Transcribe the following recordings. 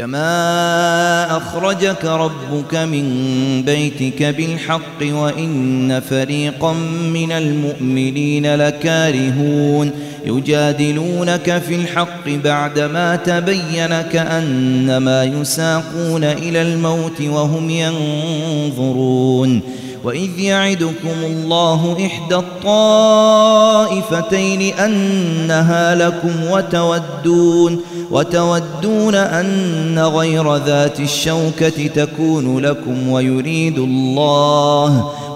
كما أخرجك ربك من بيتك بالحق وإن فريقا من المؤمنين لكارهون يجادلونك في الحق بعدما تبين كأنما يساقون إلى الموت وهم ينظرون وإذ يعدكم الله إحدى الطائفتين أنها لكم وتودون وتودون أن غير ذات الشوكة تكون لكم ويريد الله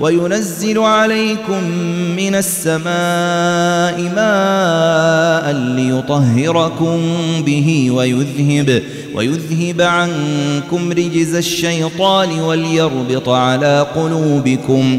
وينزل عليكم من السماء ماء ليطهركم به ويذهب ويذهب عنكم رجز الشيطان وليربط على قلوبكم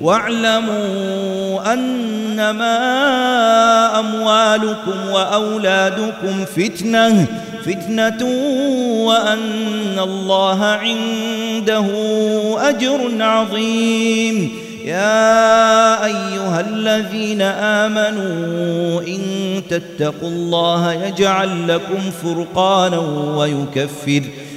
واعلموا أنما أموالكم وأولادكم فتنة فتنة وأن الله عنده أجر عظيم. يا أيها الذين آمنوا إن تتقوا الله يجعل لكم فرقانا ويكفر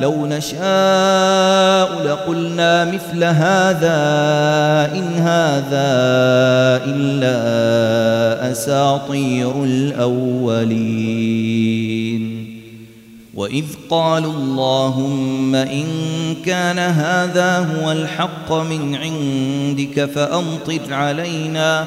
لو نشاء لقلنا مثل هذا إن هذا إلا أساطير الأولين. وإذ قالوا اللهم إن كان هذا هو الحق من عندك فأمطر علينا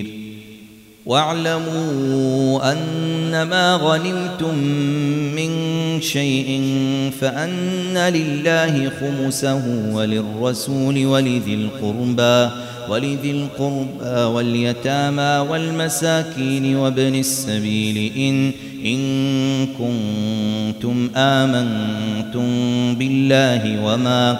واعلموا أنما غنمتم من شيء فأن لله خمسه وللرسول ولذي القربى ولذي القربى واليتامى والمساكين وابن السبيل إن إن كنتم آمنتم بالله وما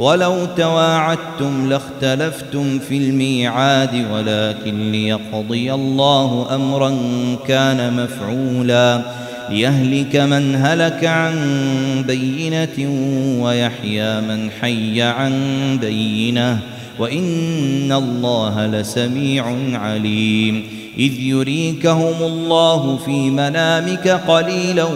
ولو تواعدتم لاختلفتم في الميعاد ولكن ليقضي الله أمرا كان مفعولا. ليهلك من هلك عن بينة ويحيى من حي عن بينة. وإن الله لسميع عليم. إذ يريكهم الله في منامك قليلا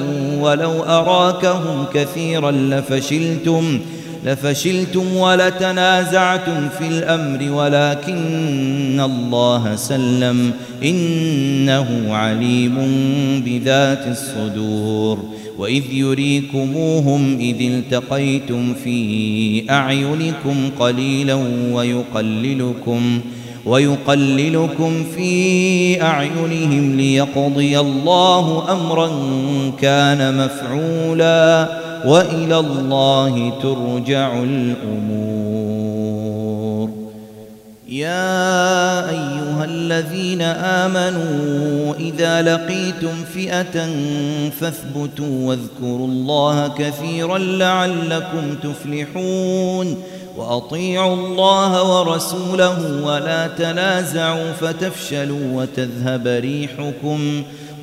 ولو أراكهم كثيرا لفشلتم. لفشلتم ولتنازعتم في الأمر ولكن الله سلم. إنه عليم بذات الصدور. وإذ يريكموهم إذ التقيتم في أعينكم قليلا ويقللكم ويقللكم في أعينهم ليقضي الله أمرا كان مفعولا. وإلى الله ترجع الأمور. يا أيها الذين آمنوا إذا لقيتم فئة فاثبتوا واذكروا الله كثيرا لعلكم تفلحون. وأطيعوا الله ورسوله ولا تنازعوا فتفشلوا وتذهب ريحكم.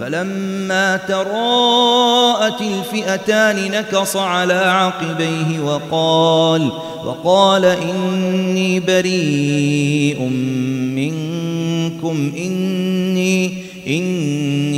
فلما تراءت الفئتان نكص على عقبيه وقال وقال إني بريء منكم إني إني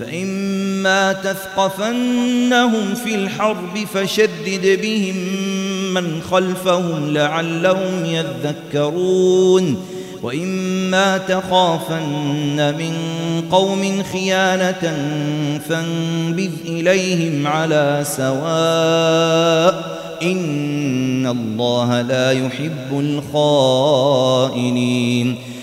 فإما تثقفنهم في الحرب فشدد بهم من خلفهم لعلهم يذكرون وإما تخافن من قوم خيانة فانبذ إليهم على سواء إن الله لا يحب الخائنين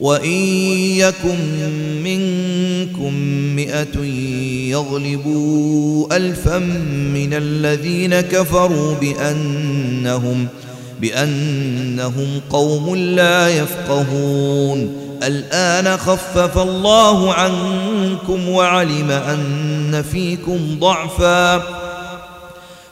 وإن يكن منكم مئة يغلبوا ألفا من الذين كفروا بأنهم بأنهم قوم لا يفقهون. الآن خفف الله عنكم وعلم أن فيكم ضعفا.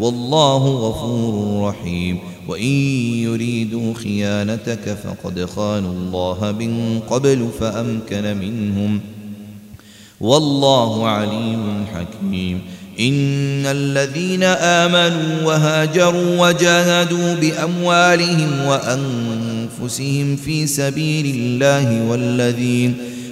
والله غفور رحيم. وإن يريدوا خيانتك فقد خانوا الله من قبل فأمكن منهم. والله عليم حكيم. إن الذين آمنوا وهاجروا وجاهدوا بأموالهم وأنفسهم في سبيل الله والذين